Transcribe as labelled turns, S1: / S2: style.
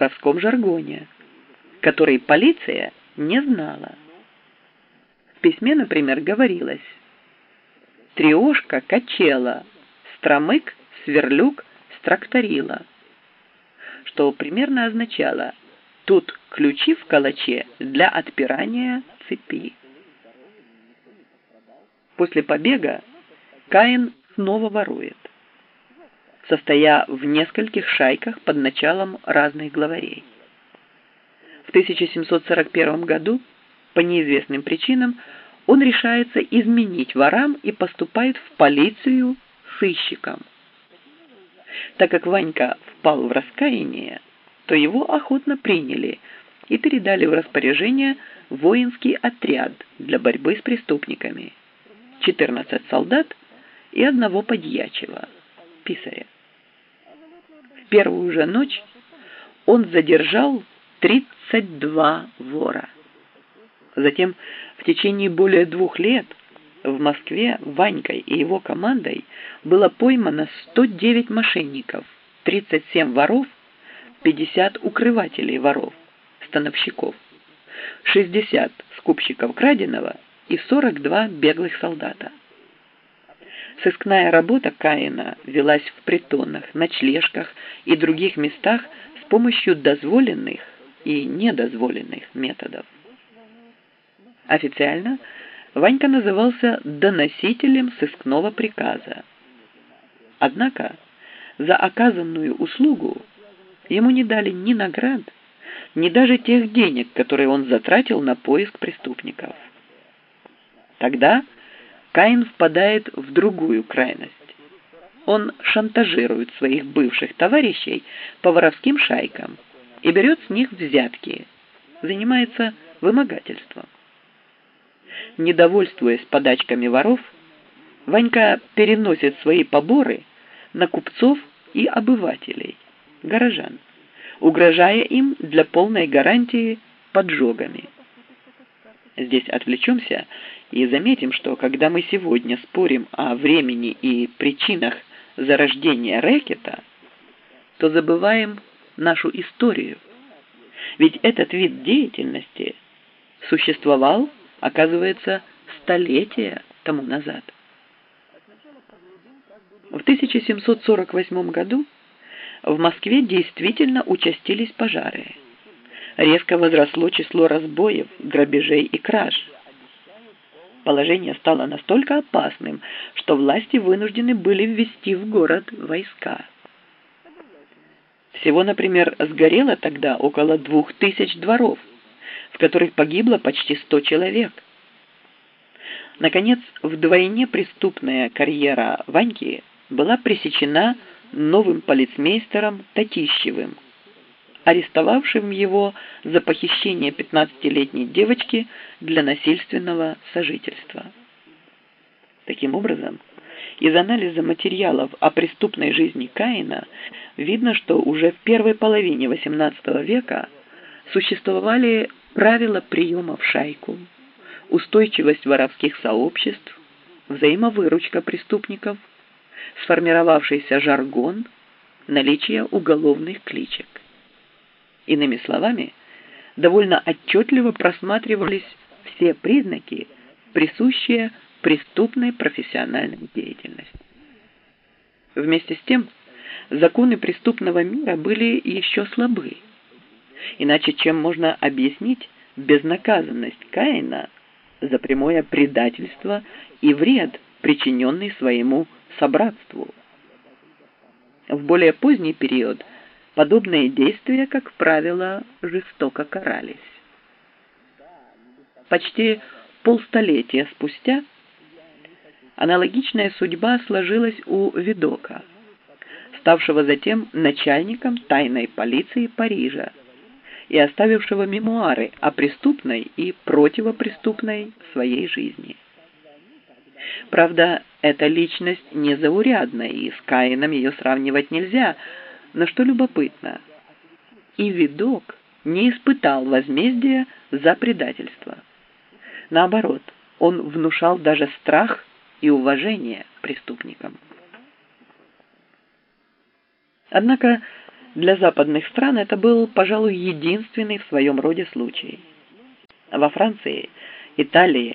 S1: воровском жаргоне, который полиция не знала. В письме, например, говорилось «Триошка качела, стромык, сверлюк, стракторила», что примерно означало «Тут ключи в калаче для отпирания цепи». После побега Каин снова ворует, состоя в нескольких шайках под началом разных главарей. В 1741 году по неизвестным причинам он решается изменить ворам и поступает в полицию сыщиком. Так как Ванька впал в раскаяние, то его охотно приняли и передали в распоряжение воинский отряд для борьбы с преступниками. 14 солдат и одного подьячего, писаря. В первую же ночь он задержал 32 вора. Затем в течение более двух лет в Москве Ванькой и его командой было поймано 109 мошенников, 37 воров, 50 укрывателей воров, становщиков, 60 скупщиков краденого и 42 беглых солдата. Сыскная работа Каина велась в притонах, ночлежках и других местах с помощью дозволенных и недозволенных методов. Официально Ванька назывался доносителем сыскного приказа. Однако за оказанную услугу ему не дали ни наград, ни даже тех денег, которые он затратил на поиск преступников. Тогда Каин впадает в другую крайность. Он шантажирует своих бывших товарищей по воровским шайкам и берет с них взятки, занимается вымогательством. Недовольствуясь подачками воров, Ванька переносит свои поборы на купцов и обывателей, горожан, угрожая им для полной гарантии поджогами. Здесь отвлечемся и заметим, что когда мы сегодня спорим о времени и причинах зарождения рэкета, то забываем нашу историю. Ведь этот вид деятельности существовал, оказывается, столетия тому назад. В 1748 году в Москве действительно участились пожары. Резко возросло число разбоев, грабежей и краж. Положение стало настолько опасным, что власти вынуждены были ввести в город войска. Всего, например, сгорело тогда около двух тысяч дворов, в которых погибло почти сто человек. Наконец, вдвойне преступная карьера Ваньки была пресечена новым полицмейстером Татищевым, арестовавшим его за похищение 15-летней девочки для насильственного сожительства. Таким образом, из анализа материалов о преступной жизни Каина видно, что уже в первой половине XVIII века существовали правила приема в шайку, устойчивость воровских сообществ, взаимовыручка преступников, сформировавшийся жаргон, наличие уголовных кличек. Иными словами, довольно отчетливо просматривались все признаки, присущие преступной профессиональной деятельности. Вместе с тем, законы преступного мира были еще слабы. Иначе чем можно объяснить безнаказанность Каина за прямое предательство и вред, причиненный своему собратству? В более поздний период – Подобные действия, как правило, жестоко карались. Почти полстолетия спустя аналогичная судьба сложилась у Видока, ставшего затем начальником тайной полиции Парижа и оставившего мемуары о преступной и противопреступной своей жизни. Правда, эта личность незаурядна, и с Каином ее сравнивать нельзя – но что любопытно, и видок не испытал возмездия за предательство. Наоборот, он внушал даже страх и уважение преступникам. Однако Для западных стран это был, пожалуй, единственный в своем роде случай. Во Франции, Италии,